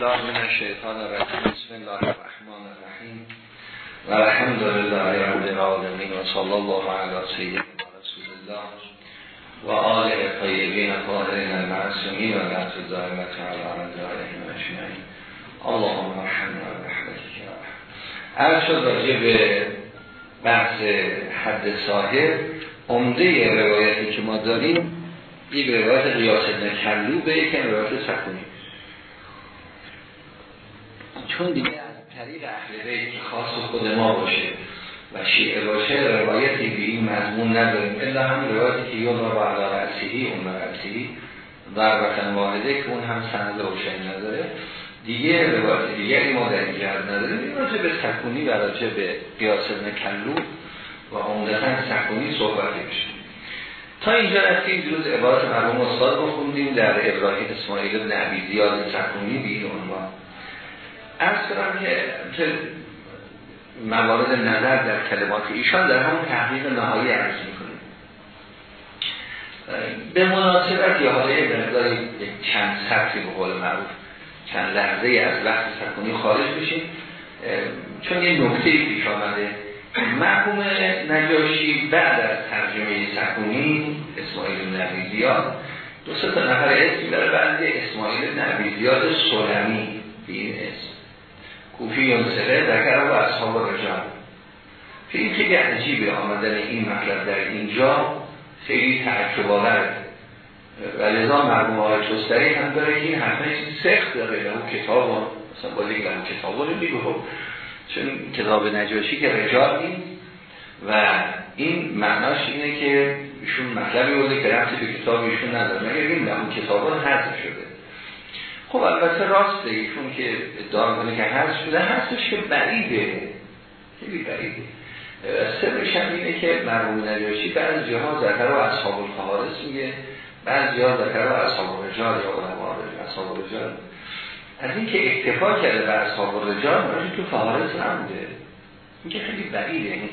الله من الشیطان الرجیم. بسم الله الرحمن الرحیم. و الحمد لله رب العالمین و صلی الله علی سیدنا رسول الله و آله طیبین طاهرین المعصومین و لحظ دائمت علی اعدائهم اجمعین. اللهم ارحمنا برحمتک عرض شد راجع به بحث حد صاحب عمده روایتی که ما داریم یک روایت قیاس ابن کلو به یک روایت سکونی. چون دیگه از طریق اهل بیت خاص خود ما باشه و شیعه باشه روایتی به این مضمون نداریم. الا هم روایتی که یون رو علا رأسیهی اون رأسیهی در وطن واحده که اون هم سند روشنی نداره. دیگه روایت دیگری ما در این نداریم. این راجع به سکونی و راجع به قیاس ابن کلو و عمدتا سکونی صحبت بشیم تا اینجا رفتیم دیروز عبارت مرحوم استاد بخوندیم در ابراهیم اسماعیل بن عبی زیاد سکونی به این عنوان. ارز کنم که موارد نظر در کلمات ایشان در همون تحقیق نهایی عرض می‌کنیم. به مناسبت یه مقداری چند سطحی به قول معروف چند لحظه از وقت سکونی خارج بشیم. چون یه نکته پیش آمده مرحوم نجاشی بعد از ترجمه سکونی اسماعیل نبی زیاد. دو سه تا نفر اسمی داره بعد اسماعیل نبی زیاد سلمی. به این اسم. کوفی سره ذکر و اصحاب رجال خیلی خیلی عجیبه آمدن این مطلب در اینجا. خیلی تعجب آورد و لذا مرموم آقای توستری هم داره این حرفه سخت داره. اون کتاب مثلا بازی که اون کتاب میگه خب چون کتاب نجاشی که رجال نیست و این معناش اینه که ایشون مطلبی بوده که رفتی به کتاب ایشون نداره. مگر این اون کتاب رو حذف شده. خب البته راست ایشون که ادعا کنه که حذف شده هستش که بعیده. خیلی بعیده. سرش هم اینه که مرحوم نجاشی بعضی ها ذکر و اصحاب الفهارس میگه بعضی ها ذکر و اصحاب رجال یا علماء اصحاب رجال. از این که اکتفا کرده بر اصحاب رجال راجع تو فهارس نموده این که خیلی بعیده. یعنی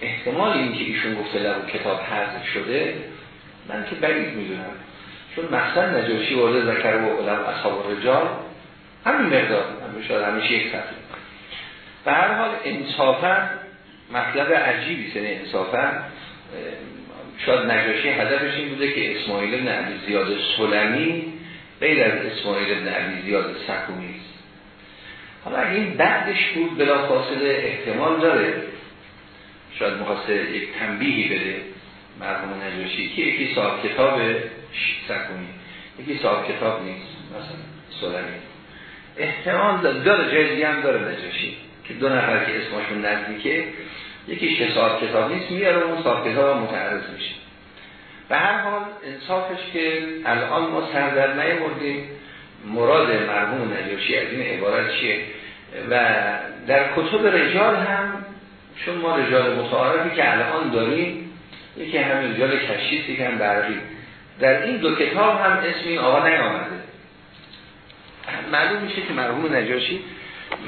احتمال این که ایشون گفته لبو کتاب حذف شده من که بعید می‌دونم. چون مقصد نجاشی ورده ذکر و علم اصحاب رجال همین مقدار هم شاید همیشه یک سطح. به هر حال انصافا مطلب عجیبی سنه انصافا شاید نجاشی هدفش این بوده که اسماعیل بن عبی زیاد سلمی غیر از اسماعیل بن عبی زیاد سکونی است. حالا اگه این بعدش بود بلا فاصله احتمال داره شاید مخواسته یک تنبیهی بده. مرحوم نجاشی. که یکی صاحب کتاب سکونی یکی صاحب کتاب نیست مثلا سلمی. احتمال داره جلدی هم داره نجاشی که دو نفر که اسمشون نزدیکه یکیش که صاحب کتاب نیست میاره اون صاحب کتاب متعرض میشه. به هر حال انصافش که الان ما سردر نیاوردیم مراد مرحوم نجاشی از این عبارت چیه؟ و در کتب رجال هم چون ما رجال متعارفی که الان داریم یکی همین رجال کشیستی که هم برقی در این دو کتاب هم اسم این آقا نیامده. معلوم میشه که مرحوم نجاشی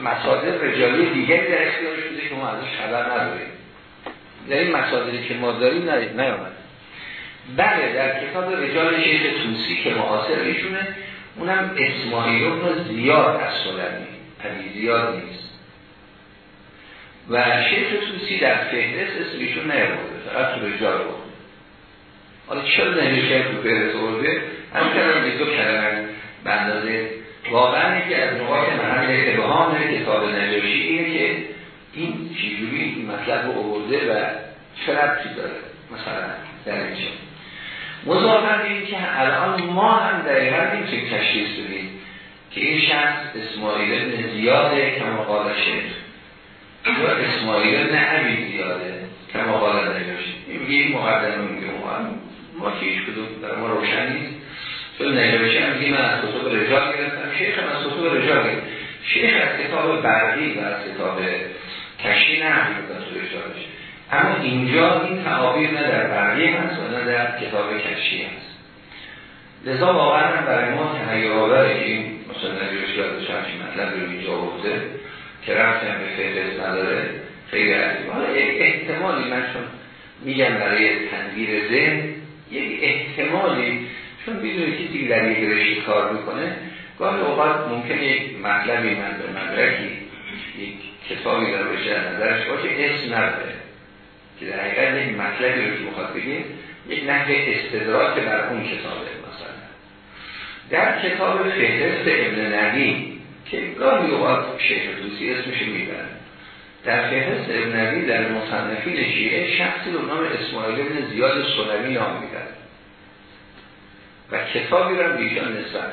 مصادر رجالی دیگری در اختیار شده که ما ازش خبر نداریم. در این مصادری که ما داریم نیامده. بله در کتاب رجال شیخ توسی که معاصر ایشونه اونم اسماعیل رو زیاد از سلمی زیاد نیست. و شیخ توسی در فهرست اسمشون نیاورده فقط تو رجال رو حالا چرا نمیشه تو فهرست آورده؟ هم کردم به دو کلمه به اندازه واقعا یکی از نقاط محل ابهام کتاب نجاشی اینه که این چیزوری این مطلب رو آورده و چه ربطی داره مثلا در اینجا. مضافن این که الان ما هم دقیقا نمی‌تونیم تشخیص بدیم که این شخص اسماعیل ابن زیاده که مقال شیخ یا اسماعیل ابن عبی زیاده که مقال نجاشی میگه این مقدمه میگه ما که هیچ کدوم در ما روشن نیست. چون نجاشی هم میگه من از کتاب رجال گرفتم. شیخ هم از کتاب رجال گرفتم. شیخ از کتاب برقی و از کتاب کشی نه هم تو رجالش. اما اینجا این تعابیر نه در برقی هست و نه در کتاب کشی هست. لذا واقعا برای ما تحیر آوره که این مثلا نجاشی از همچین مطلب رو اینجا که رفتن به فهرست نداره خیلی عزیز حالا یک احتمالی من چون میگم برای تنگیر ذهن یک احتمالی چون می‌دونی کسی که در یک رشته کار می‌کنه گاهی اوقات ممکن یک مطلبی من به مدرکی یک کتابی در بشه نظرش باشه اسم نداره. که در حقیقت یک مطلبی رو که بخواد بگیم یک نحو استدراک بر اون کتابه مثلا. در کتاب فهرست ابن نبی که گاهی اوقات شیخ دوسی اسمش می‌برن. در فهرست ابن در مصنفین شیعه شخصی رو نام اسماعیل ابن زیاد سلمی نام میدن و کتابی رو بیشان نسبت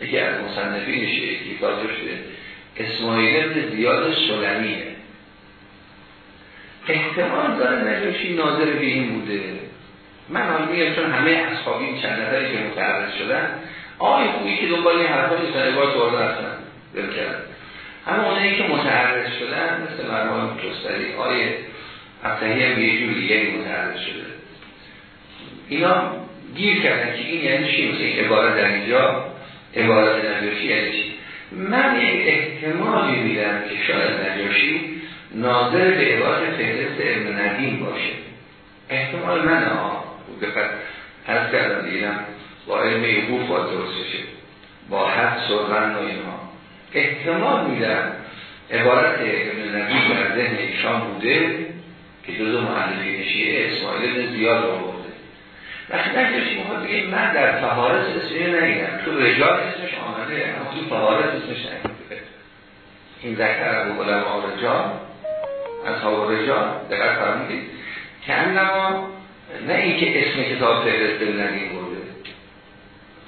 یکی از مصنفین شیعه کتاب شده اسماعیل ابن زیاد سلمیه. احتمال داره نجاشی ناظر به این بوده. من حال میگم چون همه اصحابی چند نفری که متعرض شدن آقای خوبی که دنبال این حرفا نیستن عبارت وارد هستن بلکن اما اونایی که متعرض شدن مثل مرمان جستری آیه ابتهی هم یه جور دیگه متعرض شده. اینا گیر کردن که این یعنی چی؟ مثل عبارت در اینجا عبارت نجاشی یعنی چی؟ من یک احتمالی میدم که شاید نجاشی ناظر به عبارت فهرست ابن ندیم باشه. احتمال من ها از کردم دیدم با علم یهوف با درست بشه با حد سرغن و اینها. احتمال میدم عبارت ابن نبی در ذهن ایشان بوده که جزو محلفین شیعه اسماعیل ابن زیاد رو بوده وقتی نجاشی می‌خواد بگه من در فهارس اسمی نگیدم تو رجال اسمش آمده اما تو فهارس اسمش نگیده این ذکر ابو علم رجال از ها رجال دقیق فرمودید. که انما نه اینکه اسم کتاب فهرست نگیم برده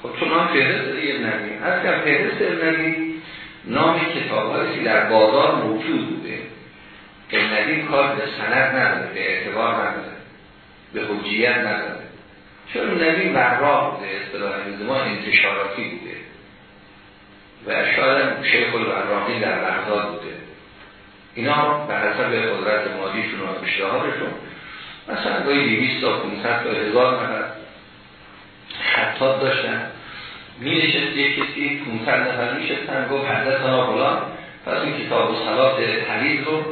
خب چون نام فهرست دیگه نگیم از که فهرست نگیم نام کتاب که در بازار موجود بوده. ابن کار به سند نداره به اعتبار نداره به حجیت نداره. چون نبی وراه بوده اصطلاح ما انتشاراتی بوده. و شاید شیخ الوراقی در بغداد بوده. اینا به حسب قدرت مادیشون و اشتهارشون مثلا گاهی 200 تا 500 تا هزار نفر خطات داشتن. می نشست یک کسی 500 نفر می شستن گفت حضرت ها فلان. پس این کتاب و صلات حدیث رو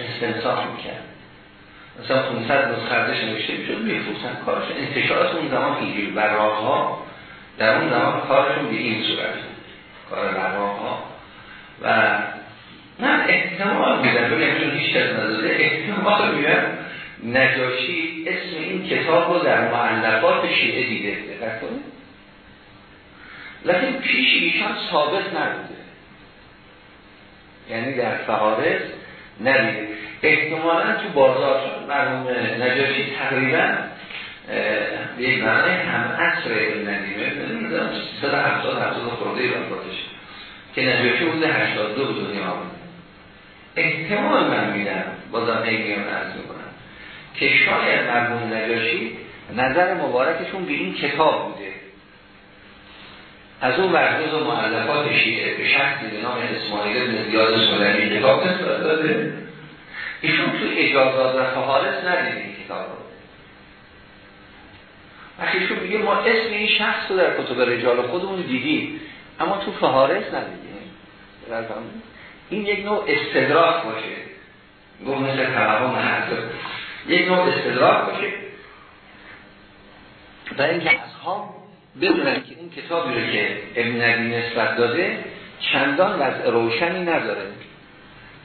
استنساخ می‌کرد. مثلا 500 نسخردش نوشته می‌شد میفروختن کارش انتشارات اون زمان اینجوری براغ ها در اون زمان کارشون به این صورت کار براغ ها و من احتمال میدم بگم چون هیچ کس نداده احتمال میدم نجاشی اسم این کتاب رو در معلقات شیعه دیده. دقت کنید. لیکن پیش ایشان ثابت نبوده. یعنی در فهارس ندیده احتمالا تو بازار مرحوم نجاشی تقریبا به یک معنی هم عصر ندیمه. نمی‌دونم 370 70 خورده ایران باتش که نجاشی بوده 82 به دنیا آمده احتمال من میدم بازم نگیم عرض می‌کنم. که شاید مرحوم نجاشی نظر مبارکشون به این کتاب بوده. از اون ورگز و معلفات شیعه به شخصی به نام اسماعیل بن زیاد سلمی کتاب داده ایشون تو اجازات و فهارس ندید این کتاب رو. وقتی ایشون میگه ما اسم این شخص رو در کتب رجال خودمون دیدیم اما تو فهارس ندیدیم. این یک نوع استدراک باشه. گفت مثل حضر یک نوع استدراک باشه. و اینکه اصحاب بدونن که این کتابی رو که ابن نبی نسبت داده چندان وضع روشنی نداره.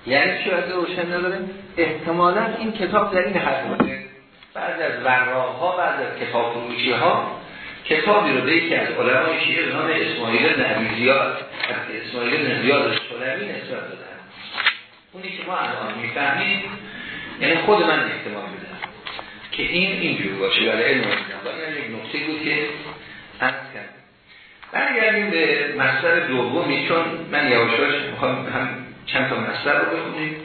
یعنی چی وضع روشن نداره؟ احتمالا این کتاب در این حد بوده بعد از وراغ ها بعد از کتاب فروشی ها کتابی رو به یکی از علمای شیعه نام اسماعیل نبی زیاد اسماعیل بن زیاد سلمی نسبت دادن. اونی که ما الان می‌فهمیم یعنی خود من احتمال میدم که این اینجور باشه. ولی علم این یک نقطه بود که عرض کرد برگردیم به مصدر دومی چون من یواشاش می‌خوام هم چند تا مصدر رو بخونیم.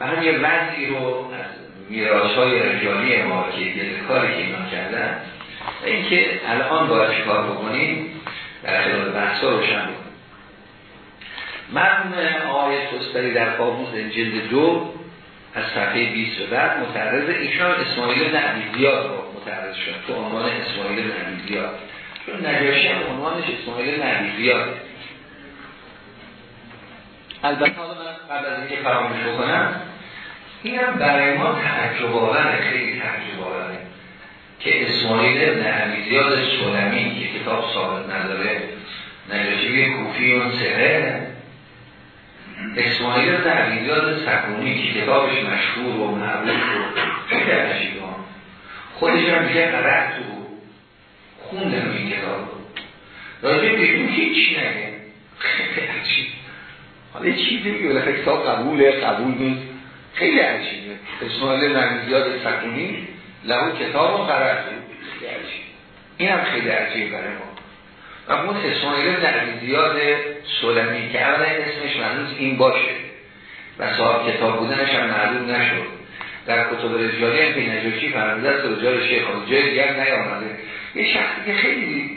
و هم یه وضعی رو از میراش های رجالی ما که یه کاری که اینا کردن و اینکه الان باید چکار بکنیم؟ در خلال بحثا روشن بکنیم. مرموم آقای توستری در قاموس جلد دو از صفحه 20 و بعد متعرض ایشان اسماعیل بن عبیدیاد رو متعرض شد تو عنوان اسماعیل بن عبیدیاد چون نجاشی هم عنوانش اسماعیل بن عبیدیاد البته حالا من قبل از اینکه فراموش بکنم این هم برای ما تعجب آوره خیلی تعجب آوره که اسماعیل ابن عمیزیاد سلمی که کتاب ثابت نداره. نجاشی کوفی اون سره. اسماعیل ابن عمیزیاد سکونی که کتابش مشهور و معروف و خیلی عجیبه خودش هم میگه قرار تو خوندم این کتاب رو. راجع به هیچ نگه. خیلی عجیب. حالا چیزی میگه ولی کتاب قبوله قبول نیست. خیلی عجیبه. اسماعیل نمیزیاد سکونی لهو کتاب رو خیلی عجیب. این هم خیلی عجیب برای ما. و اون اسماعیل نمیزیاد سلمی که اولا اسمش منوز این باشه. و صاحب کتاب بودنش هم معلوم نشد. در کتاب رجالی هم که نجاشی فرموده است رجال شیخ جای دیگر نیامده. یه شخصی که خیلی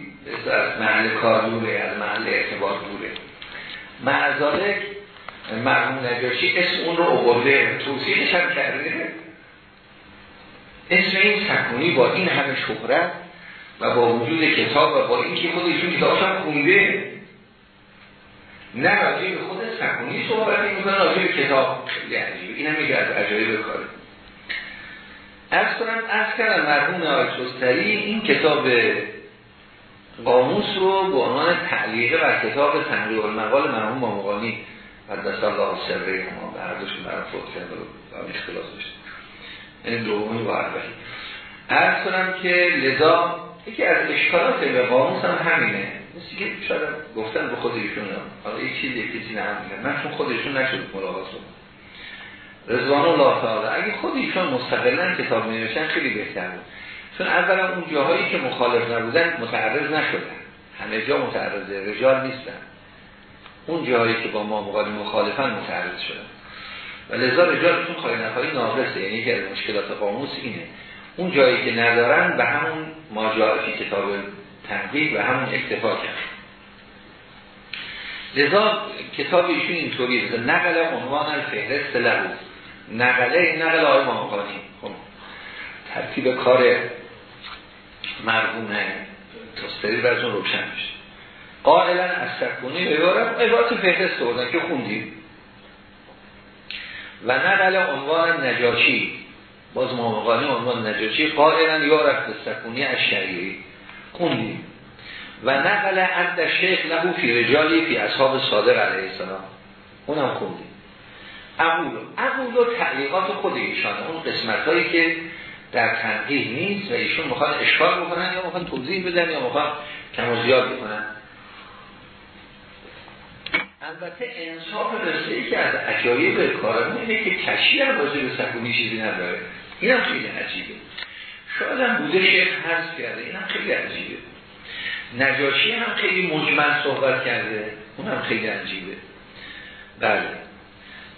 از محل کار دوره از محل اعتبار دوره. معذالک مرحوم نجاشی اسم اون رو اقرده توصیحش هم کرده. اسم این سکونی با این همه شهرت و با وجود کتاب و با اینکه خود ایشون کتابش هم خونده نه راجعه به خود سکونی صحبت می‌کنه راجعه به کتاب خیلی عجیبه. این هم از عجایب کاره. از کنم از کردم مرحوم آیت این کتاب قاموس رو به عنوان تعلیقه بر کتاب تنقیق المقال مرحوم مامقانی قدس الله سره ما به هر دوشون برای فوت کرده و اختلاس داشت. این دومی با اربعی ارز کنم که لذا یکی از اشکالات به قاموس هم همینه. مثل که شاید گفتن به خود ایشون حالا یک چیزی کسی نه هم من چون خودشون نشد ملاقات رضوان الله تعالی اگه خود ایشون مستقلا کتاب می خیلی بهتر بود. چون اولا اون جاهایی که مخالف نبودن متعرض نشدن. همه جا متعرضه رجال نیستن. اون جاهایی که با ما مقابل مخالفن متعرض شدن. و لذا رجالتون خواهی نخواهی ناقصه. یعنی که مشکلات قاموس اینه. اون جایی که ندارن به همون ماجعاتی کتاب تنقیق و همون اکتفا کرد. لذا کتاب ایشون اینطوری نقل عنوان الفهرست لهو نقله نقل آقای مامقانی خب ترتیب کار مرحوم تستری براتون روشن میشه. قائلا از سکونی عبارت عبارت فهرست بردن که خوندیم. و نقل عنوان نجاشی. باز مامقانی عنوان نجاشی قائلا یارف به سکونی شریعی خوندیم و نقل عد شیخ لهو فی رجالی فی اصحاب صادق علیه السلام. اونم خوندیم اقول اقول و تعلیقات خود ایشانه. اون قسمت هایی که در تنقیح نیست و ایشون می‌خوان اشکال بکنن یا می‌خوان توضیح بدن یا می‌خوان کم و زیاد بکنن. البته انصاف ای که از به کارمون اینه که کشی هم بازی به سکونی چیزی نداره. این هم خیلی عجیبه. شاید هم بوده شیخ حذف کرده این هم خیلی عجیبه. نجاشی هم خیلی مجمل صحبت کرده اون هم خیلی عجیبه. بله.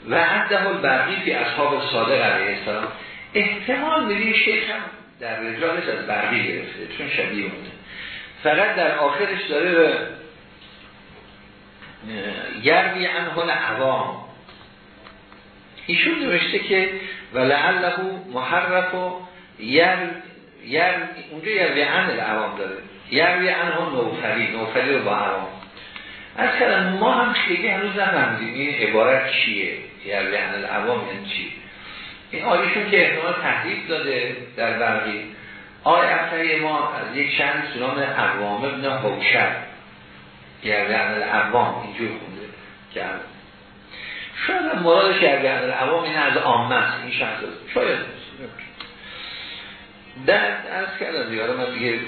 و عده البرقی فی اصحاب صادق علیه السلام احتمال میدیم شیخ هم در رجالش از برقی گرفته چون شبیه مونده فقط در آخرش داره یروی انهان عوام ایشون نوشته که و لعله محرف و یر یر اونجا یروی عن العوام داره. یروی انهان نوفری نوفری رو با عوام. از کلم ما هم خیلی هنوز نفهمیدیم این عبارت چیه. یروی عن العوام یعنی چی؟ این آیشون که احتمال تحریف داده در برقی. آی افتری ما از یک چند سنام عوام ابن حوشر یعنی عمل عوام اینجور خونده که شاید مرادش یعنی عمل عوام این از است این شخص. شاید. در از کردم دیاره من دیگه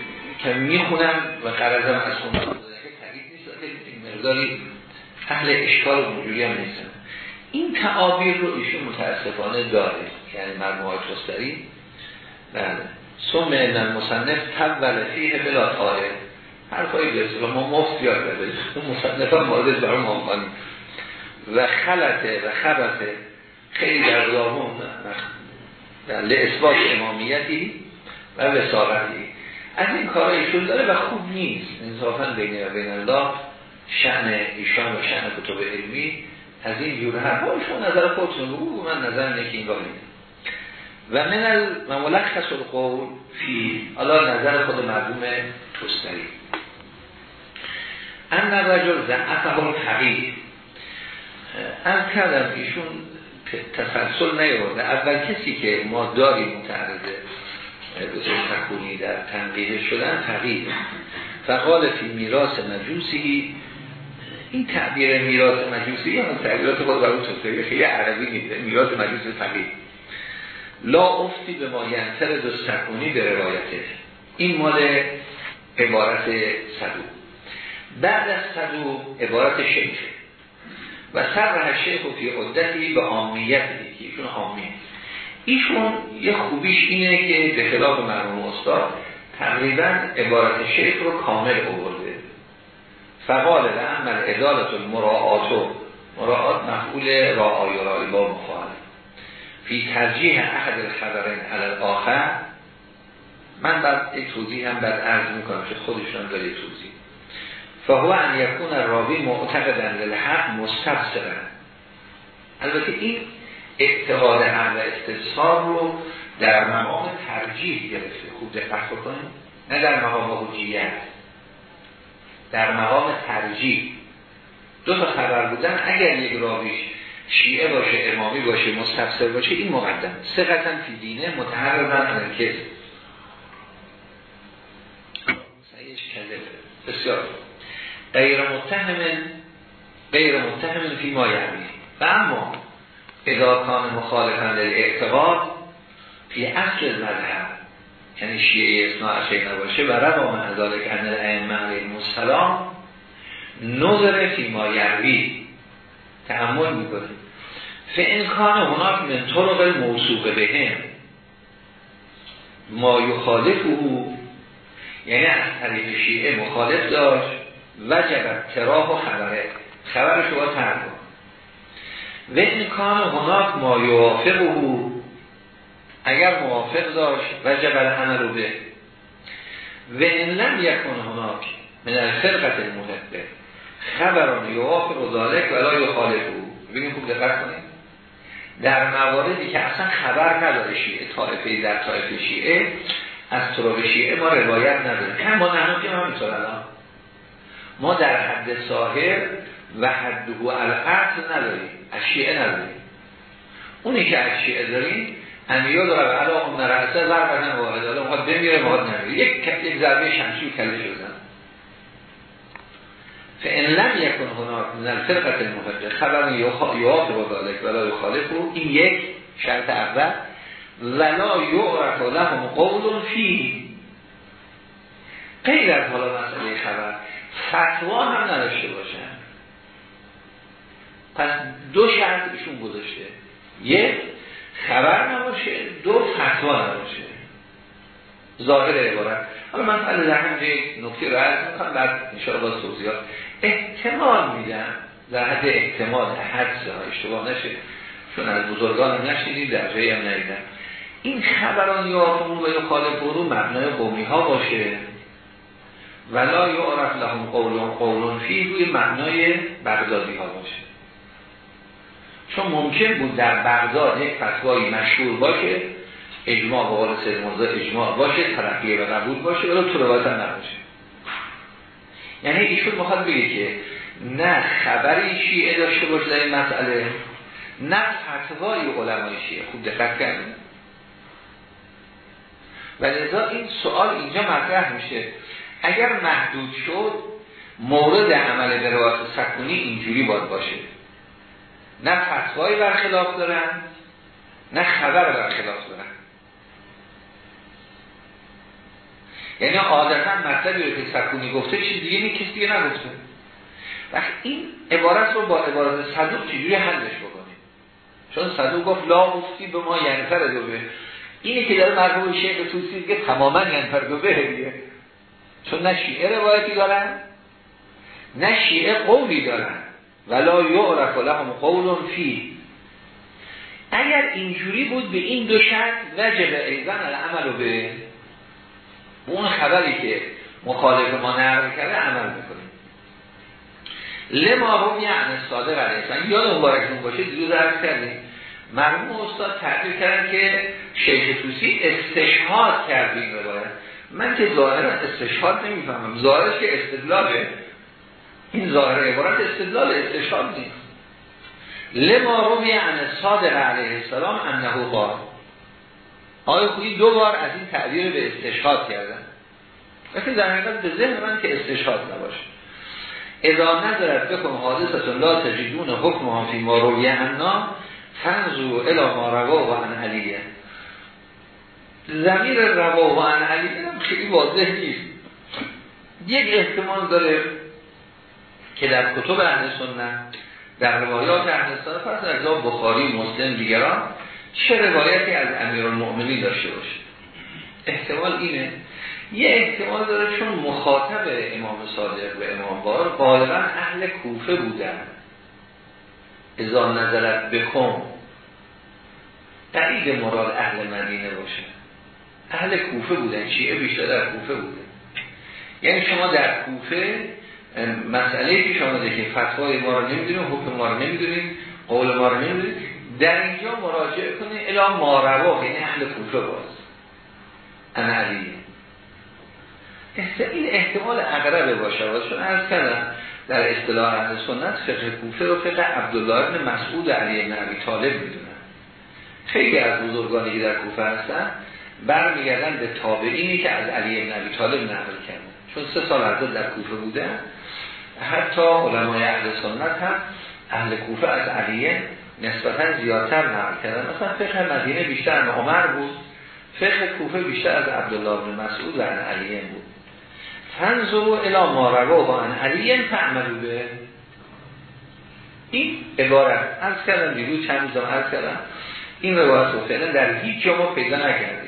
که می‌خونم و قرضم از اون تحریف نیست مقداری اهل اشکال و مجوری هم نیستم این تعابیر رو ایشون متاسفانه داره یعنی مرموهای توستری. بله. سم این مصنف تول فیه بلا طاره حرفای به ما مفت یاد بده اون مصنف هم مورد برای ما و خلطه و خبته خیلی در دامون لعثبات امامیتی و وساقتی. از این کار ایشون داره و خوب نیست. انصافا بین و بین الله شعن ایشان و شعن کتب علمی از این جور حرفایشون نظر خودتون بگو من نظر اینه این و من الملخص القول فی حالا نظر خود مرحوم توستری. ان رجل زعفه الحقیق از کردم ایشون تسلسل نیورده اول کسی که ما داریم متعرضه تکونی در تنقیه شدن تغییر فقال فی میراث مجوسی این تعبیر میراث مجوسی یا تعبیرات خود برای توصیه خیلی عربی نیست میراث مجوسی فقیر لا افتی به ما ینتر دستکونی به روایته این مال عبارت صدو بعد از صدو عبارت شیخ و سر شیخ و فی عدتی به آمیت که ایشون آمی ایشون یه خوبیش اینه که به خلاف مرموم استاد تقریبا عبارت شیخ رو کامل آورده. فقال لعمل ادالت المراعاتو مراعات مفعول رعای رای با مخالف فی ترجیح احد الخبرین علی آخر من بعد یک توضیح هم بعد عرض می‌کنم که خودشون داره توضیح. فهو ان یکون راوی معتقدن للحق مستفسرن البته این اعتقاد هم و استفسار رو در مقام ترجیح گرفته. خوب دقت کنیم نه در مقام حجیت. در مقام ترجیح. دو تا خبر بودن. اگر یک راویش شیعه باشه امامی باشه مستفسر باشه این مقدم. سقطا فی دینه متحررن انکز سعیش کذب بسیار غیر متهم غیر متهم فی ما یعنی. و اما اذا کان مخالفن اعتقاد فی اصل مذهب یعنی شیعه اصناع اشعی نباشه و روا من ذالک ان الائمه علیهم السلام نظر فی ما یروی. تحمل می‌کنه فان کان هناک من طرق موسوق بهم. ما یخالف او یعنی از طریق شیعه مخالف داشت. وجب تراه و خبره. خبرش رو تر و این کان هناک ما یوافق او اگر موافق داشت وجب العمل به. و این لم یکن هناک من الفرقت المحبه خبران یوافق و ذالک ولا یخالف او ببینید خوب دقت کنید. در مواردی که اصلا خبر نداره شیعه طایفه در طایفه شیعه از طرق شیعه ما روایت نداره. کم ما نحن که همینطور الان. ما در حد ساهر و حدهو القتل نداریم از شیعه نداریم. اونی که از شیعه داریم امیال رو علا اون نرسه ضربتن واحد حالا مخواد بمیره مخواد نمیره یک یک ضربه شمشی کله شدن فان لم یکن هناک من الفرقت المحبه خبر یوافق و ذالک ولا یخالف رو این یک شرط اول. ولا یعرف لهم قول فی غیر از حالا مسئله خبر. فتوا هم نداشته باشن. پس دو شرط ایشون گذاشته. یک خبر نباشه. دو فتوا نباشه. ظاهر عبارت. حالا من از در یک نکته رو عرض می‌کنم بعد انشاءالله توضیحات. احتمال میدم در حد احتمال حدث ها اشتباه نشه چون از بزرگان نشیدیم در جایی هم ندیدم. این خبران یا و یا خالب برو مبنای قومی ها باشه. ولا یعرف لهم قولون قولون فی روی معنای بغدادی ها باشه. چون ممکن بود در بغداد یک فتوایی مشهور باشه اجماع به قول سید اجماع باشه ترقیه و قبول باشه ولی تو روایت هم نباشه. یعنی ایشون می‌خواد بگه که نه خبری شیعه داشته باشه در این مسئله نه فتوای علمای شیعه. خوب دقت کردیم. و لذا این سوال اینجا مطرح میشه. اگر محدود شد مورد عمل به روایت سکونی اینجوری باید باشه. نه فتوای برخلاف دارن نه خبر برخلاف دارن. یعنی عادتا مطلبی رو که سکونی گفته چیز دیگه نی کسی دیگه نگفته. وقت این عبارت رو با عبارت صدوق چجوری حلش بکنیم؟ چون صدوق گفت لا افتی به ما ینفر دوبه. اینی که داره مرحوم شیخ توسی که تماما ینفر دوبه. دیگه چون نه شیعه روایتی دارن نه شیعه قولی دارن. ولا یعرف لهم قول فی اگر اینجوری بود به این دو شرط وجب ایزن العمل به اون خبری که مخالف ما نقل کرده عمل می‌کنیم. لما هم یعنی صادق علیه یاد مبارکتون باشه دیروز عرض کردیم. مرموم استاد تعبیر کردن که شیخ توسی استشهاد کرده این روایت. من که ظاهر استشهاد نمی‌فهمم. ظاهرش که استدلاله. این ظاهر عبارت استدلال استشهاد نیست. لما روی عن صادق علیه السلام انه قال. آقای خویی دو بار از این تعبیر به استشهاد کردن؟ لیکن در حقیقت به ذهن من که استشهاد نباشه. اذا ندارد بکن حادثت لا تجدون حکم فی ما روی انا فنزو الى ما روا و عن زمیر روا و عن علیه خیلی واضح نیست. یک احتمال داره که در کتب اهل سنت در روایات اهل سنت پس از بخاری مسلم دیگران چه روایتی از امیر المؤمنین داشته باشه. احتمال اینه. یه احتمال داره چون مخاطب امام صادق و امام بار غالبا اهل کوفه بودن. ازا نظرت بکن قریب مراد اهل مدینه باشه. اهل کوفه بودن شیعه بیشتر در کوفه بودن. یعنی شما در کوفه مسئله پیش آمده که فتوای ما رو نمی‌دونیم حکم ما رو نمی‌دونیم قول ما رو نمی‌دونیم. در اینجا مراجعه کنید الا ماروا یعنی اهل کوفه باز. علیه این احتمال اقربه باشه چون از کردم در اصطلاح اهل سنت فقه کوفه و فقه عبدالله ابن مسعود علی ابن عبی طالب می‌دونن. خیلی از بزرگانی که در کوفه هستن برمیگردن به تابعینی که از علی ابن عبی طالب نقل کردن چون سه سال حضرت در کوفه بودن حتی علمای اهل سنت هم اهل کوفه از علیه نسبتا زیادتر نقل کردن. مثلا فقه مدینه بیشتر از عمر بود. فقه کوفه بیشتر از عبدالله بن مسعود و علیه بود. فنزو الا ما و ان علیه تعملو به. این عبارت. از کردم دیروز چند روزم از کردم. این روایت رو فعلا در هیچ جا ما پیدا نکردیم.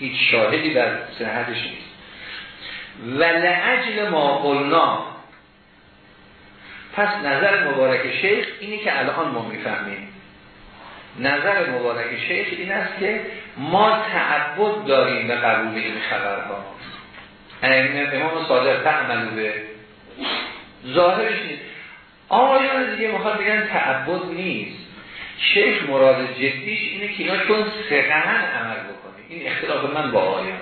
هیچ شاهدی بر صحتش نیست. و لعجل ما قلنا. پس نظر مبارک شیخ اینی که الان ما می‌فهمیم. نظر مبارک شیخ این است که ما تعبد داریم به قبول این خبرها. امام صادق تعملو به ظاهرش نیست. آیان دیگه می‌خواد بگن تعبد نیست. شیخ مراد جدیش اینه که اینا چون سقهن عمل بکنه این اختلاف من با آیان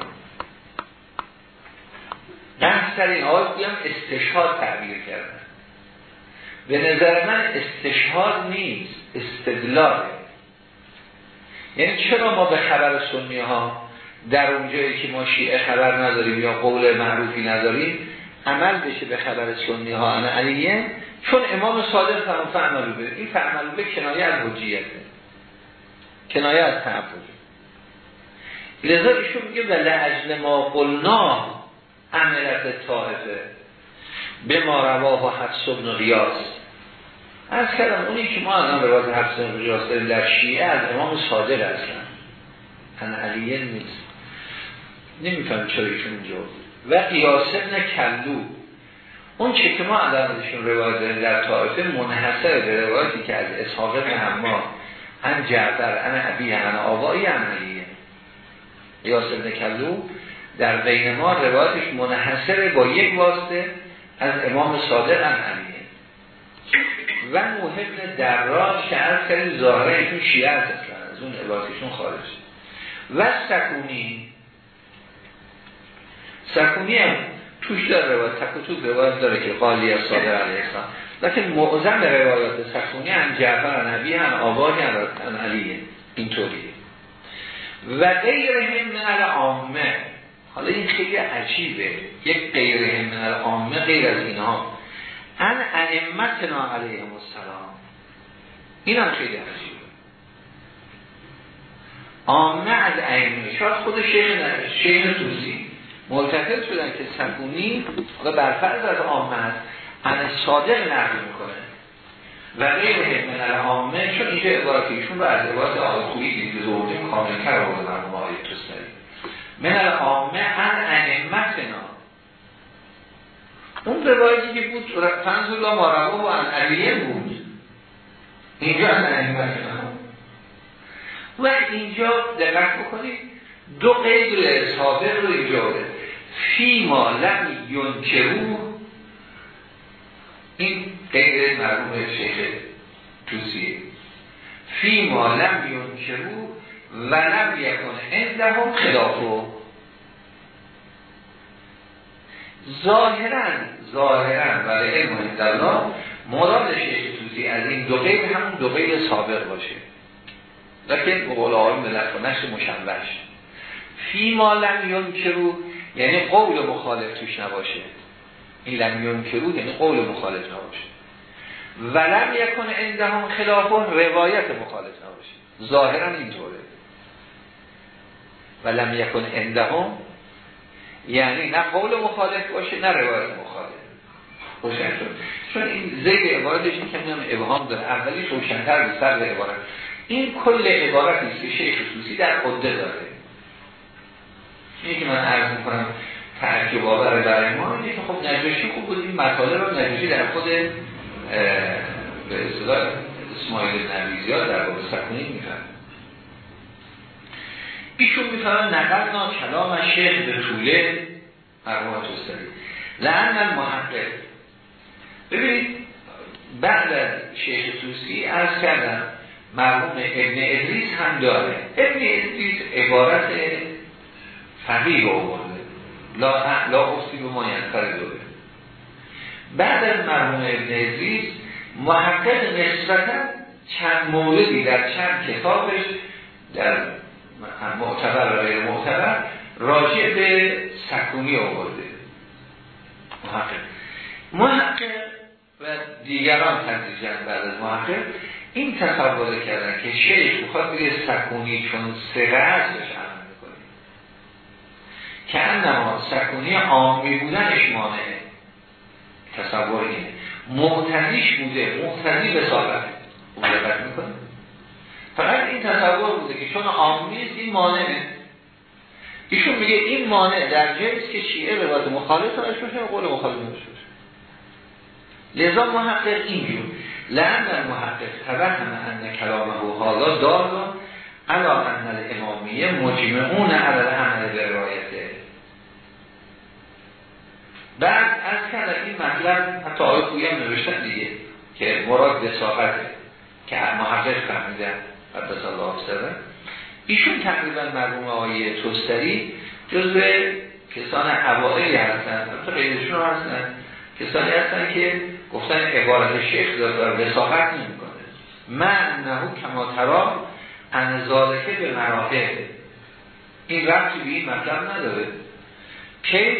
بحث سر این آیات بیم استشهاد تعبیر کردن به نظر من استشهاد نیست استدلاله یعنی چرا ما به خبر سنی ها در اونجایی که ما شیعه خبر نداریم یا قول معروفی نداریم عمل بشه به خبر سنی ها انا علیه؟ چون امام صادق فرم فعملو به این فعملو به کنایه از حجیته کنایه از تعبده لذا ایشون میگه و لعجل ما قلنا عملت طائفه به ما رواه و حفظ ابن ریاض از کردم اونی که ما الان روایت حفظ ابن ریاض داریم در شیعه از امام صادق هستن. ان علیه نیست. نمیفهم چرا ایشون اینجا و قیاس ابن کلو. اون چه که ما ازشون روایت داریم در طائفه منحصر به روایتی که از اسحاق ابن حماد ان جعفر ان ابی ان آبایی ان علیه قیاس ابن کلو در بین ما روایتش منحصر با یک واسطه از امام صادق ان علیه و محب دراج که از کردیم ظاهره ایشون شیعه هست از اون عبارتشون خارج. و سکونی سکونی هم توش داره روایت تکتوب روایت داره که قالی از صادق علیه السلام. لیکن معظم روایات سکونی هم جعفر نبی هم آبانی هم علیه اینطوریه. و غیر هم عامه. حالا این خیلی عجیبه. یک غیر من العامه غیر از اینها ان ائمتنا علیهم السلام. این هم خیلی عجیبه. عامه از ائمه. شاید خود شیخ شیخ توسی. ملتفت شدن که سکونی و از عامه هست ان صادق نقل می‌کنه. و غیر من العامه چون اینجا عبارتیشون رو از عبارت آقای خویی دیگه زوردیم کاملتر رو مرموم آقای توستری من العامه ان ائمتنا. اون روایتی که بود فنز الله ماربا و ان علیه بود. اینجا ان ائمتنا. و اینجا دقت بکنید دو قید سابق رو اینجا فی ما لم ینکرو این قید مرموم شیخ توسیه. فی ما لم ینکرو و لم یکن هم خلافو ظاهرا ظاهرا و علم الله مراد شیخ توسی از این دو قید همون دو قید سابق باشه. لیکن قول آقای ملت و نشر مشوش. فی ما لم رو یعنی قول مخالف توش نباشه. این لم رو یعنی قول مخالف نباشه. ولم یکن عندهم خلاف روایت مخالف نباشه. ظاهرا اینطوره. ولم یکن عندهم یعنی نه قول مخالف باشه نه روایت مخالف. شد. چون این زید عبارتش این که میگم ابهام داره. اولی روشنتر به سر عبارت. این کل عبارتی که شیخ خصوصی در قده داره. اینی که من عرض می‌کنم تعجب آور برای ما اینه که خب نجاشی خوب بود. این مطالب رو نجاشی در خود به اصطلاح اسماعیل نویزیاد در باب سکونی میفهم ایشون می‌فهمن نقلنا کلام شیخ به طوله مرمومت استری لعن المحقق ببینید بعد از شیخ توسی ارز کردم مرموم ابن ادریس هم داره. ابن ادریس عبارت فقیه آورده لا, لا افتی به ماینتر دوره بعد از مرموم ابن ادریس محقق نسبتا چند موردی در چند کتابش در معتبر و غیر معتبر راجع به سکونی آورده. محقق. محقق و دیگران تنظیجن بعد از محقق این تصور کردن که شیخ می‌خواد بگه سکونی چون سقه می‌کنه که انما سکونی عامی بودنش مانعه تصور اینه معتدیش بوده معتدی به سابقه مدبت می‌کنه؟ فقط این تصور بوده که چون عامی این مانعه ایشون میگه این مانع در جنس که شیعه وقت مخالف داشته باشه قول مخالف داشته باشه. لذا محقق اینجور. لعن محقق توهم ان کلامه حالا دار علا ان الامامیه مجمعون علی عمل رایته بعد از کردن این مطلب حتی آقای خویی هم نوشتن دیگه که مراد وساقته که محقق فهمیدن قدس الله سره ایشون تقریبا مرموم آقای توستری جزو کسان اوائلی هستن. حتی غیرشون هستن. کسانی هستن که گفتن عبارت شیخ داره وساقت نمی کنه من نهو کما ترا انزالکه به مراحل. این ربطی به این مطلب نداره. که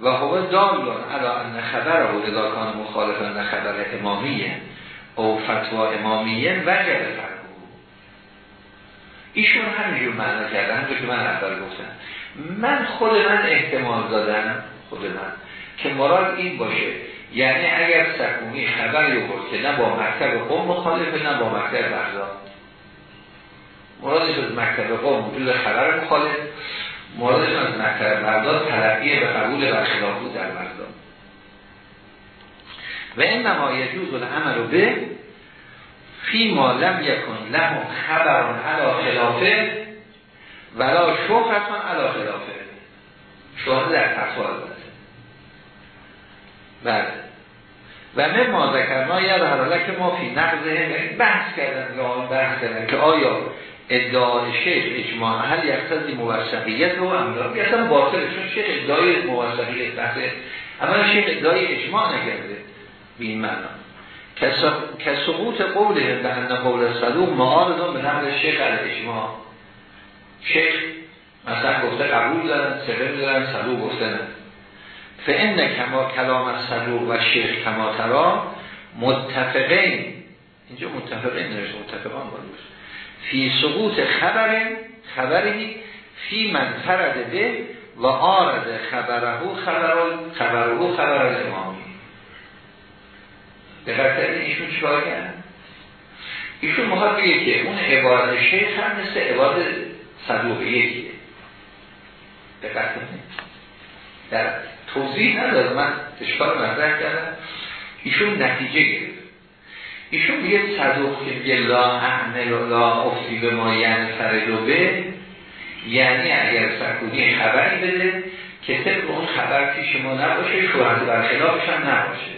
و هو دالون علا ان خبر او اذا کان مخالفا خبر امامیه او فتوا امامیه وجب فرقو ایشون همینجور معنا کردن که من اول گفتم. من خود من احتمال دادم خود من که مراد این باشه. یعنی اگر سکونی خبری بود که نه با مکتب قوم مخالفه نه با مکتب بغداد. مرادش از مکتب قوم وجود خبر مخالف. مرادش از مکتب بغداد تلقیه به قبول و خلاف بود در بغداد. و این نما یجوز العمل به فی ما لم یکن لهم خبران علا خلافه ولا شهرتان علا خلافه. شهر در تفصال بله. و من ما ذکرنا یا که ما فی نقضه بحث کردن یا بحث کردن که آیا ادعای شیخ اجماع هل یقتضی موثقیت رو املا اصلا باطل چون شیخ ادعای موثقیت بحثه اما شیخ ادعای اجماع نکرده به این معنا. که سقوط قوله به ان قول صدوق معارض به نقل شیخ اجماع. شیخ مثلا گفته قبول دارن سبب دارن صدوق گفته نه. فان کما کلام صدوق و شیخ کما ترا متفقین. اینجا متفقین نوشته متفقان باید فی سقوط خبر خبری فی من فرد به و آرد خبره خبر خبره خبر الامامی به قطعه ایشون کرد؟ ایشون مخواد که اون عبارت شیخ هم مثل عبارت صدوق یکیه به در توضیح نداره من اشکال مطرح کردم. ایشون نتیجه گرفت. ایشون میگه صدوق که میگه لا احمل لا افتی به ما یعنی به یعنی اگر سکونی خبری بده که طبق اون خبر پیش ما نباشه شوهد برخلافش هم نباشه.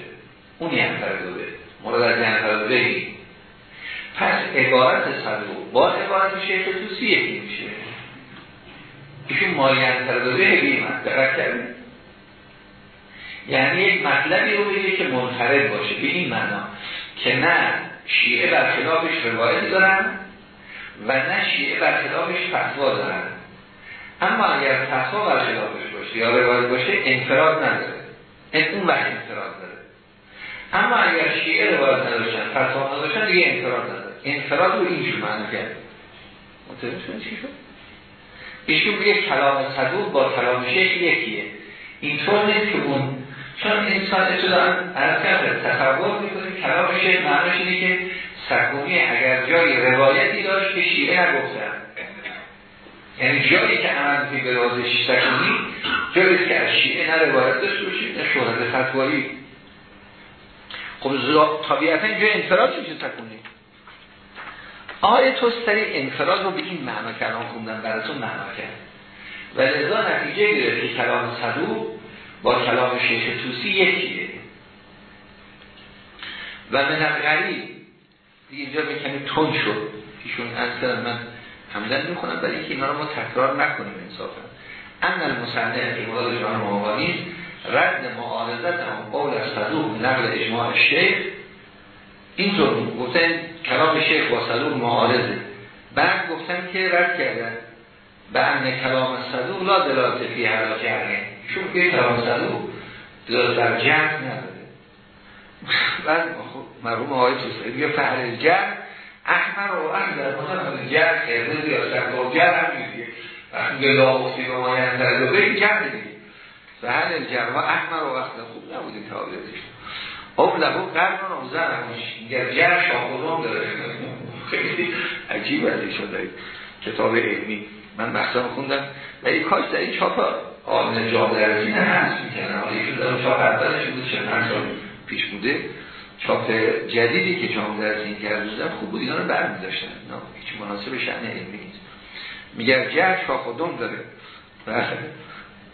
اون یعنی به. مورد از یعنی به پس عبارت صدوق با عبارت شیخ توسی یکی میشه. ایشون مایه به بیمت دقت کردیم یعنی یک مطلبی رو بگه که منفرد باشه. به این معنا. که نه شیعه بر خلافش روایت دارن و نه شیعه بر خلافش فتوا دارن. اما اگر فتوا بر خلافش باشه یا روایت باشه انفراد نداره. اون وقت انفراد داره. اما اگر شیعه روایت نداشتن فتوا نداشتن دیگه انفراد نداره. انفراد رو اینجور معنی کرد. متوجه چی شد؟ ایشون بگه کلام صدوق با کلام شیخ یکیه. اینطور نیست که اون چون انسان اتو دارن عرض کرده تصور کلام شیخ معنیش اینه که سکونی اگر جای روایتی داشت که شیعه نگفتن. یعنی جایی که عمل به رازش سکونی جایی که از شیعه نه روایت داشت باشید نه شهرت فتوایی. خب طبیعتا اینجا انفراد میشه سکونی آقای توستری انفراد رو به این معنا کلام خوندن براتون معنا کرد. و لذا نتیجه گرفت که کلام صدوق با کلام شیخ توسی یکیه. و من غریب. دیگه اینجا کمی تون شد. ایشون از من همدن می‌خونم برای اینکه اینا رو ما تکرار نکنیم انصافا. ان المصنع امراد جان موانی رد معارضت هم قول از صدوق نقل اجماع شیخ. اینطور گفتن کلام شیخ با صدوق معارضه. بعد گفتن که رد کردن. به ان کلام صدوق لا دلالت فی چون که کلام صدوق دلالت در جرم نداره. بعد خب مرحوم آقای توسری میگه فهر جرم احمر و احمر مثلا جرم قرمز یا سرگاه جرم هم میگه. وقتی به لاغفتی به ماین در دوبه این جرم دیگه فهر جرم احمر و وقت خوب نبودیم تعابیرش او لبو قرن رو زنمش گر جر شاهدان داره. خیلی عجیب ازی شده. کتاب علمی. من مخصوصا خوندم. و این کاش در این چاپ آن جاب درزی نه هست می‌کنن. حالا یکی دارم چاپ اولش بود چه من سال پیش بوده چاپ جدیدی که جام درزی کرده بودن خوب بود اینا رو برمی داشتن نه هیچ مناسب شأن علمی نیست. میگر جر شاهدان داره.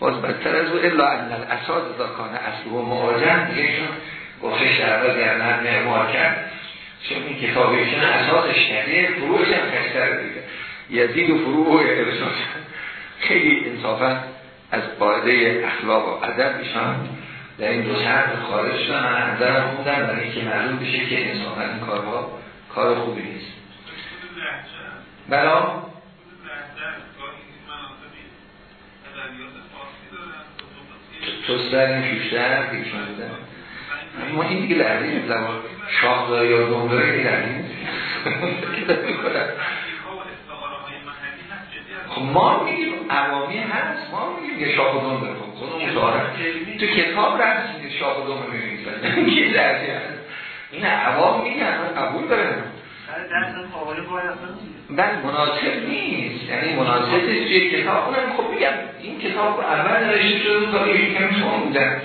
باز بدتر از او الا ان الاساس کانه اصل و معاجم دیگه گفتش در در معمار کرد. چون این کتابیشون اساسش کرده فروعش هم کشتر دیگه. یزید و فروع و ارشاد خیلی انصافا از قاعده اخلاق و ادب ایشان در این دو سر خارج شدن من نظرم خوندم برای اینکه معلوم بشه که انصافا این کارها کار خوبی نیست. بلا تو سر این شوشتر بودن ما این دیگه لحظه این زمان شاه داره یا داره که لحظه خب ما میگیم عوامی هست ما میگیم یه شاه دوم متعارف تو کتاب رفت شاه و دوم میگیم این لحظه هست این عوام میگن قبول داره. بله مناسب نیست. یعنی مناسب نیست توی کتاب. اونم خب میگم این کتاب اول نوشته شده تا یکی کمی شما بودن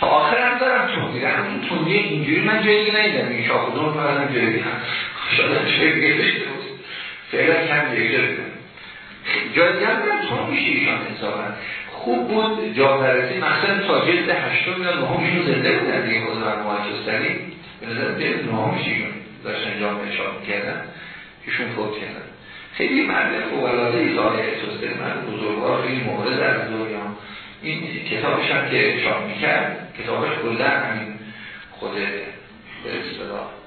تا آخر هم دارم چون دیدم این تونیه اینجوری من جایی نیدم. این شاخ دون فرم جایی دیدم شاید چه گذاشته بود فعلا کم جایی. هم دارم چون میشه ایشان انصافا خوب بود جا برسی مثلا تا جلد هشتم یا نهمشون زنده بودن دیگه حضور محاجستانی به نظر جلد نهمش ایشون داشتن جامعه اشاره می‌کردن. ایشون فوت کردن. خیلی مرد فوقلاده ایزای احساسته من بزرگوار خیلی مورد در دنیا. این کتابش هم که چاپ می‌کرد کتابش کلا همین خود به اصطلاح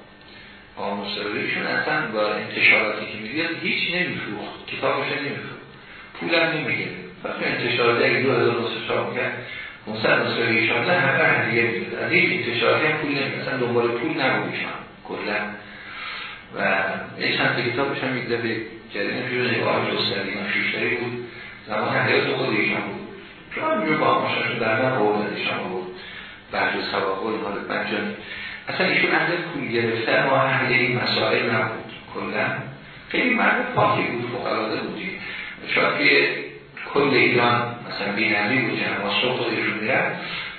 آموسرویشون اصلا با انتشاراتی که می‌دید هیچ نمیفروخت کتابش نمیفروخت پولم نمیگه فقط انتشاراتی اگه دو هزار نسخه چاپ می‌کرد 500 نسخه ایشان نه همه هدیه می‌دید از این انتشاراتی هم پول نمیگه اصلا دنبال پول نبود ایشان. کلا. و یه چند کتابش هم یک دفعه جدید پیروز نگاه جستری شیشتری بود. زمان حیات خود ایشان بود. چون میگه با ماشاشو در من بود. بعد از سواقل حال مجانی اصلا ایشون اهل پول گرفتن و اهل این مسائل نبود. کلا. خیلی مرد پاکی بود فقراده بودی شاید که کل ایران مثلا بینمی بود نماز صبح خودشون میرن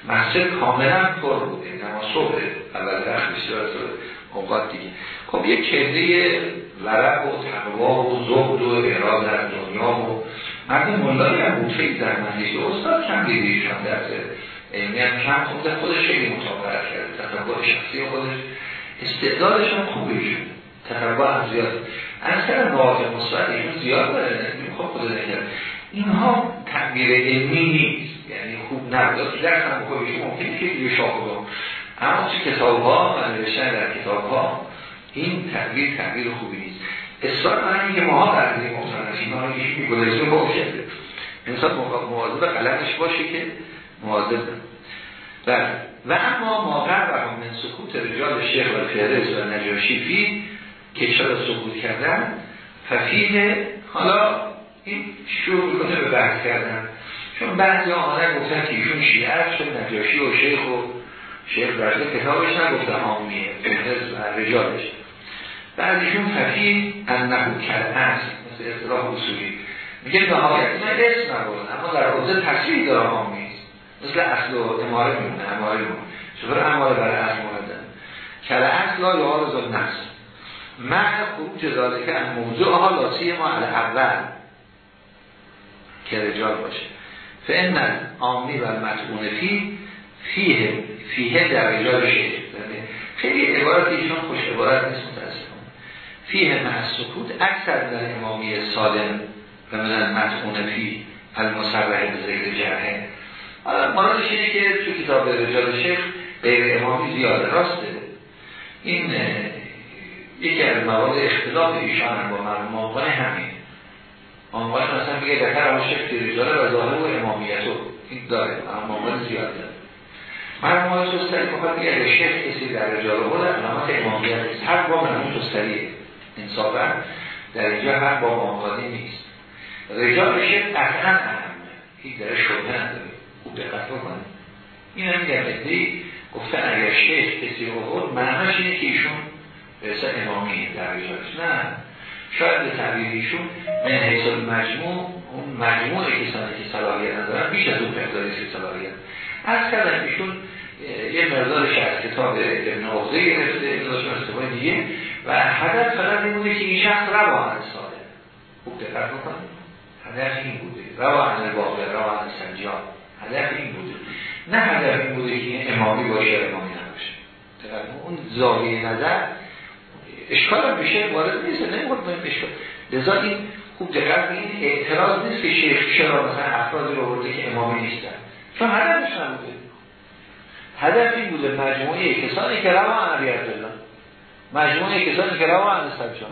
مسجد کاملا پر بوده نماز صبح اول وقت بسیار اوقات دیگه. خب یک چهره ورق و تقوا و زهد و اعراض در دنیا و مرد ملایی هم بود خیلی در مندیش استاد کم دیدیشان در علمی هم کم خود خودش خیلی مطابقت کرده تفکر شخصی خودش استعدادش هم خوبی شد. تفکر هم زیاد. از کردن واقع مصبت ایشون زیاد داره. خب خود نکرد اینها تغییر علمی نیست. یعنی خوب نبود. در هم خودشون ممکنه که یه شاخ اما چه کتاب ها و نوشتن در کتاب ها این تغییر تغییر خوبی نیست. اصرار کنم که ماها برده مختلفی ما یکی گذشته باشه انسان مواظب قلمش باشه که مواظب بله. و اما ما و من سکوت رجال شیخ و فهرز و نجاشی فی که چرا سکوت کردن؟ ففیه حالا این شروع کنه به بحث کردن. چون بعضی آمدن گفتن که ایشون شیعه شد نجاشی و شیخ و شیخ برده کتابش نگفته آمیه فهرز و رجالش. بعضیشون ففیه انهو کرد هست مثل اصطلاح اصولی. میگه نهایت این اسم نبود اما در حوزه تصویر داره آمیز مثل اصل و اماره میمونه اماره میمونه چطور اماره برای اصل موردن کل اصل لا یعارض النفس معنی خروج ذالک که موضوع ها لاسی ما اول. که رجال باشه. فان آمی و مطعون فی فیه فیه در رجال شیخ. یعنی خیلی عبارت ایشون خوش عبارت نیست متاسفم فیه مع سکوت اکثر در امامی سالم و من مطعون فی المصرح به ذکر جرحه مرادش اینه که تو کتاب رجال شیخ غیر امامی زیاده. راسته. این یکی از مواد اختلاف ایشان با مرموم آنقان همین. آنقان مثلا بگه دکر اما شیخ رجاله و ظاهر و امامیتو. این داره مرموم زیاد داره مرموم های توستری بخواد بگه اگه شیخ کسی در رجال بود علامت امامیت نیست. هر با مرموم توستریه انصافا در اینجا هر با آنقانی نیست. رجال شیخ قطعا اهمه هیچ داره شده نداره. دقت بکنه این هم گرده گفتن اگر شیخ کسی رو بود معناش اینه که ایشون به امامی در رجالش نه. شاید به تعبیر ایشون من حیث مجموع اون مجموع کسانی که صلاحیت ندارن بیش از اون مقداری که صلاحیت. از کردن ایشون یه مقدارش از کتاب ابن عقده گرفته این استفاده دیگه. و هدف فقط این بوده که این شخص روان ساده خوب دقت بکنید. هدف این بوده. روان باقی روان سنجان هدف این بوده. نه هدف این بوده که امامی باشه امامی نباشه. اون زاویه نظر اشکال بشه وارد نیست نمی‌خواد باید اشکال. لذا این خوب دقت این اعتراض نیست که شیخ چرا مثلا افرادی رو برده که امامی نیستن. چون هدفش نبوده هدف این بوده مجموعه کسانی که روان علی عبدالله مجموعه کسانی که روان سبجان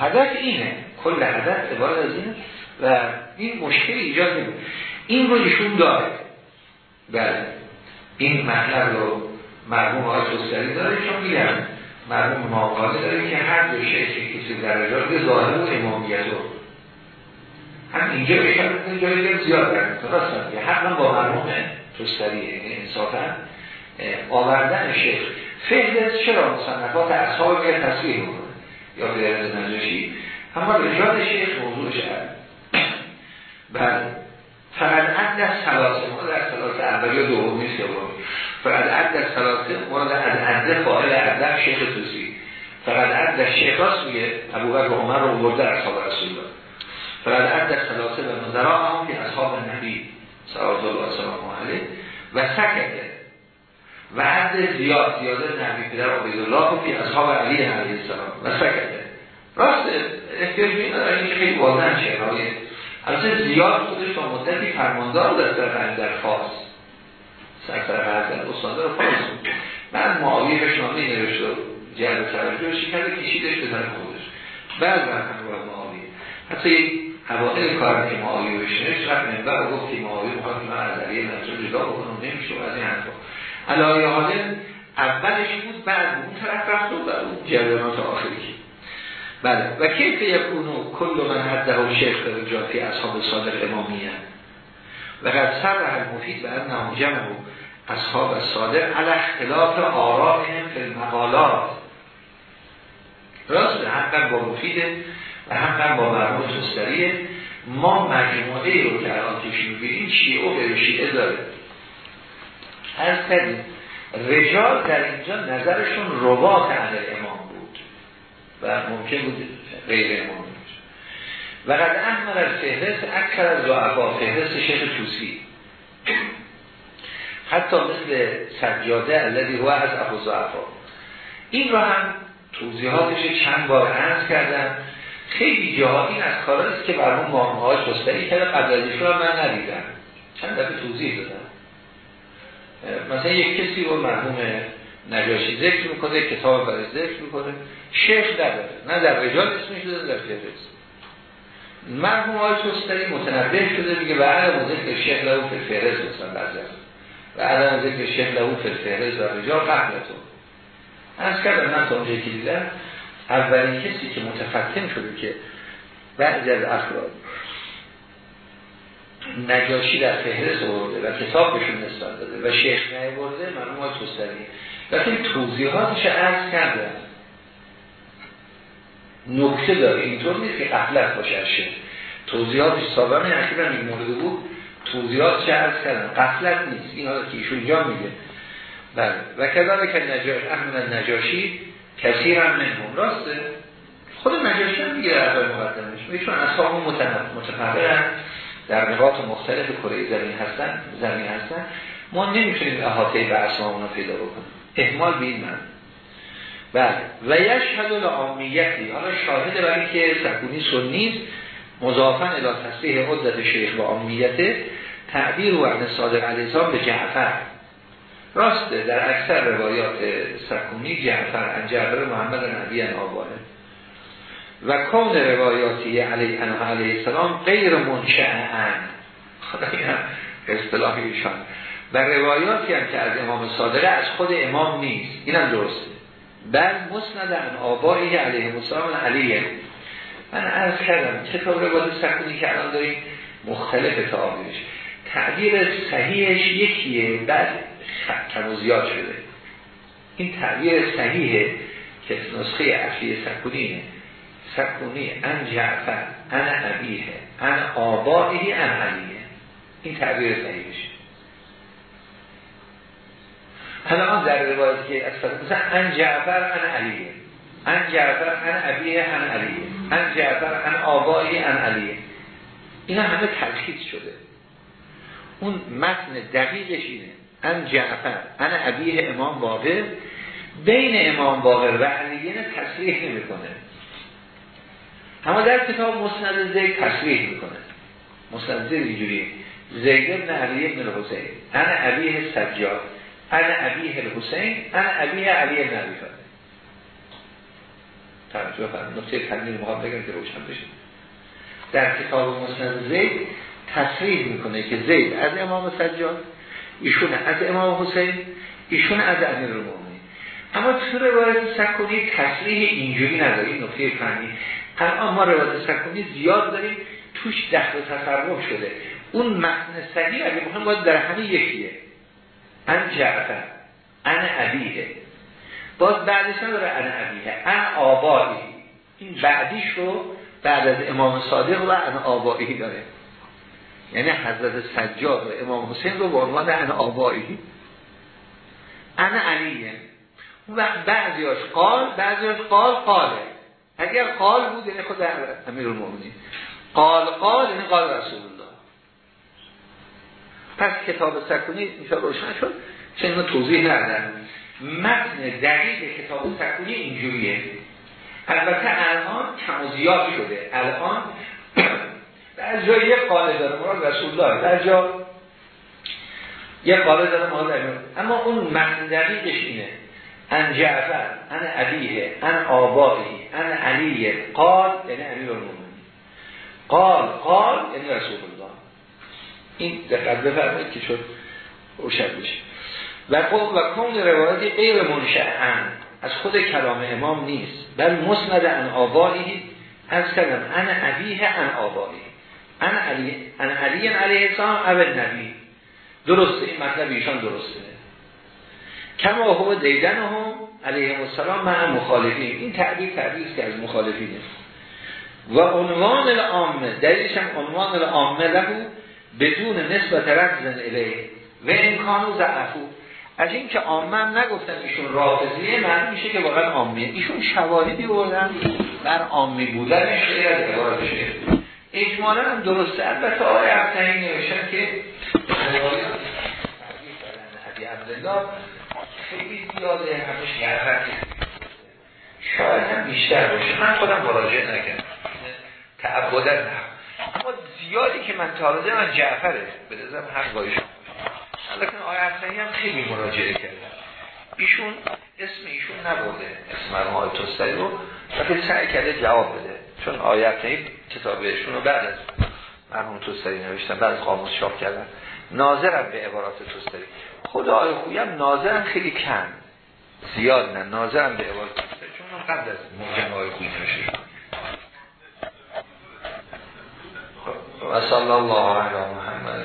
هدف اینه کل هدف عبارت از اینه و این مشکل ایجاد نمید این رو ایشون داره. بله. این مطلب رو مرموم های توستری داره چون میگم مرموم ماقاله داره که هر دو شیخ کسی درجات ظاهر و امامیت رو. هم اینجا بشن اینجا زیاد دارن. راستن که حقا با مرموم توستری یعنی انصافا آوردن شیخ. فهرست چرا مصنفات اصحاب که تصویر می‌کنه؟ یا به نجاشی؟ اما رجال شیخ موضوع شد بله. فقط عد از سلاسه ما در سلاسه اولی و دومی سومی فقط عد از سلاسه مورد از عده فاعل عده شیخ توسی. فقط عد از شیخ راست میگه ابوبکر و عمر رو برده اصحاب رسول الله فقط عد از سلاسه و مدرا هم که اصحاب نبی صلوات الله و علیه. و سکته. و عد زیاد زیاده نبی پدر عبیدالله و فی اصحاب علی علیه السلام. و سکته. راست احتیاجی نداره این خیلی واضح شعرهای البته زیاد خودش تا مدتی فرماندار در در در فاس سرسر غزل رو فاس بود بعد معاویه بهش نامه نوشت و جلب توجهش کرده کشیدش به خودش. بعد رفتن رو معاویه. حتی یک حوائل کار که معاویه بهش نوشت رفت منبر و گفت که معاویه می‌خواد که من از علیه منصور جدا بکنم؟ نمیشه از این حرفا. علایه حاله اولش بود بعد اون طرف رفت و بعد اون جریانات آخری. بله. و کیف یکونو کل من حده و شیخ رجاتی اصحاب صادق امامیه. و قد سر مفید و انهم جمع اصحاب صادق علی اختلاف آرائهم فی المقالات. راست حقا با مفیده و حقا با مرموز مستریه. ما مجموعه رو که الان توش می‌بینیم شیعه و غیر شیعه داره. از کردیم رجال در اینجا نظرشون روات علی امام. و ممکن بود غیر امام و قد احمد از فهرست اکثر از ضعفا. فهرست شیخ توسی. حتی مثل سجاده الذي هو از ابو ضعفا. این را هم توضیحاتش چند بار عرض کردم. خیلی جاها این از کارهایی که برمون مامه های توستری کرده قبل رو من ندیدم. چند دفعه توضیح دادم. مثلا یک کسی رو مرحوم نجاشی ذکر می‌کنه کتاب برای ذکر می‌کنه. شیخ نداره نه در رجال اسمش شده در فهرست مرحوم آقای توستری متنبه شده میگه و عدم ذکر شیخ لهو فی فهرست مثلا بعضی و عدم ذکر شیخ لهو فی فهرست و رجال قبلتون از کردم من تا اونجایی که دیدم اولین کسی که متفتن شده که بعضی از افراد نجاشی در فهرست برده و کتاب بهشون نسبت داده و شیخ برده مرحوم آقای توستری لیکن توضیحاتش عرض کردم. نکته داره اینطور نیست که قفلت باشه از شیخ توضیحاتش سابقا اخیرا این مورد بود. توضیحات چه عرض کردن قفلت نیست. این حالا که ایشون جا میگه بله. و کذالک نجاش احمد نجاشی کسی هم منهم. راسته؟ خود نجاشی هم میگه در اول مقدمش. ایشون اصحاب متفرقن در نقاط مختلف کره زمین هستن زمین هستن. ما نمی‌تونیم احاطه به اسمامون پیدا بکنیم. احمال به این من بله. و یشهد لعامیتی حالا شاهد برای که سکونی سنیست مضافن الى تصریح عدت شیخ و عامیته تعبیر و عن صادق علیه به جعفر. راسته در اکثر روایات سکونی جعفر ان محمد نبی ان و کون روایاتی علیه علیه السلام غیر منشأن خدا این اصطلاح ایشان. و روایاتی هم که از امام صادقه از خود امام نیست. اینم درسته. بل مسند ان آبایی علیه السلام علیه. من عرض کردم کتاب روایت سکونی که الان داریم؟ مختلف تعابیرش. تعبیر صحیحش یکیه بعد کم زیاد شده. این تعبیر صحیحه که نسخه اصلی سکونی سکونی ان جعفر ان عبیه ان آبایی ان علیه. این تعبیر صحیحش. حالا در روایتی که از مثلا ان جعفر ان علیه ان جعفر ان عبیه ان علیه ان جعفر ان آبایی ان علیه اینا همه تلخیص شده. اون متن دقیقش اینه. ان جعفر ان عبیه امام باقر. بین امام باقر و علیه تصریح نمی‌کنه اما در کتاب مسند زید تصریح می‌کنه. مسند زید اینجوری زید ابن علی ابن الحسین ان عبیه سجاد. انا عبیه الحسین انا عبیه علی ابن عبی فاطمه توجه فرمایید نقطه تنظیم مقام بگم که روشن بشه. در کتاب مسند زید تصریح می‌کنه که زید از امام سجاد ایشون از امام حسین ایشون از امیر المومنین اما تو روایت سکونی تصریح اینجوری نداره این نقطه فنی. الان ما روایت سکونی زیاد داریم توش دخل تصرف شده. اون متن صحیح اگه بخوایم باید در همه یکیه. ان جعفر ان عبیه باز بعدش نداره ان عبیه ان آبایی این بعدیش رو بعد از امام صادق و ان آبایی داره. یعنی حضرت سجاد و امام حسین رو به عنوان ان آبایی ان علیه. اون وقت بعضیاش قال بعضیاش قال قاله. اگر قال بود یعنی خود امیر المومنین قال قال یعنی قال رسول. پس کتاب سکونی میشه روشن شد چه اینو توضیح ندارم متن دقیق کتاب سکونی اینجوریه. البته الان کم زیاد شده. الان در جا یه قاله داره مراد رسول الله در جا یه قاله داره مراد اما اون متن دقیقش اینه. ان جعفر ان عبیه ان آبایی ان علیه. قال یعنی امیر قال قال یعنی رسول این دقت بفرمایید که شد روشن بشه. و و کون روایتی غیر منشأن. از خود کلام امام نیست. بل مسند ان آبایی از کلم ان عبیه ان آبایی ان علی ان علی علیه السلام اول نبی. درسته. این مطلب ایشان درسته. کما هو دیدن هم علیه السلام مع مخالفین. این تعبیر تعبیر که از مخالفینه. و عنوان العامه. دلیلش هم عنوان العامه لهو بدون نسبت رفضن الیه و امکانو ضعفو. از این که عامه نگفتن ایشون رافضیه معنی میشه که واقعا عامیه. ایشون شواهدی بردن بر عامی بودنش غیر از عبارتشه. اجمالا هم درسته. البته آقای ابتهی نوشتن که خیلی زیاده همش گرفت شاید هم بیشتر باشه. من خودم مراجعه نکردم. تعبدت نه اما زیادی که من تازه من جعفره به نظرم حق بایشان لیکن آیه افسانی هم خیلی مراجعه کردن ایشون اسم ایشون نبوده اسم مرحوم آقای توستری رو وقتی سعی کرده جواب بده. چون آیت نهید کتابشون رو بعد از مرحوم توستری نوشتن بعد از قاموس شاپ کردن. ناظرم به عبارات توستری خدا آقای خویم ناظرم خیلی کم. زیاد نه ناظرم به عبارات توستری چون قبل از موجم آقای خوی نوشته و صلی الله علی محمد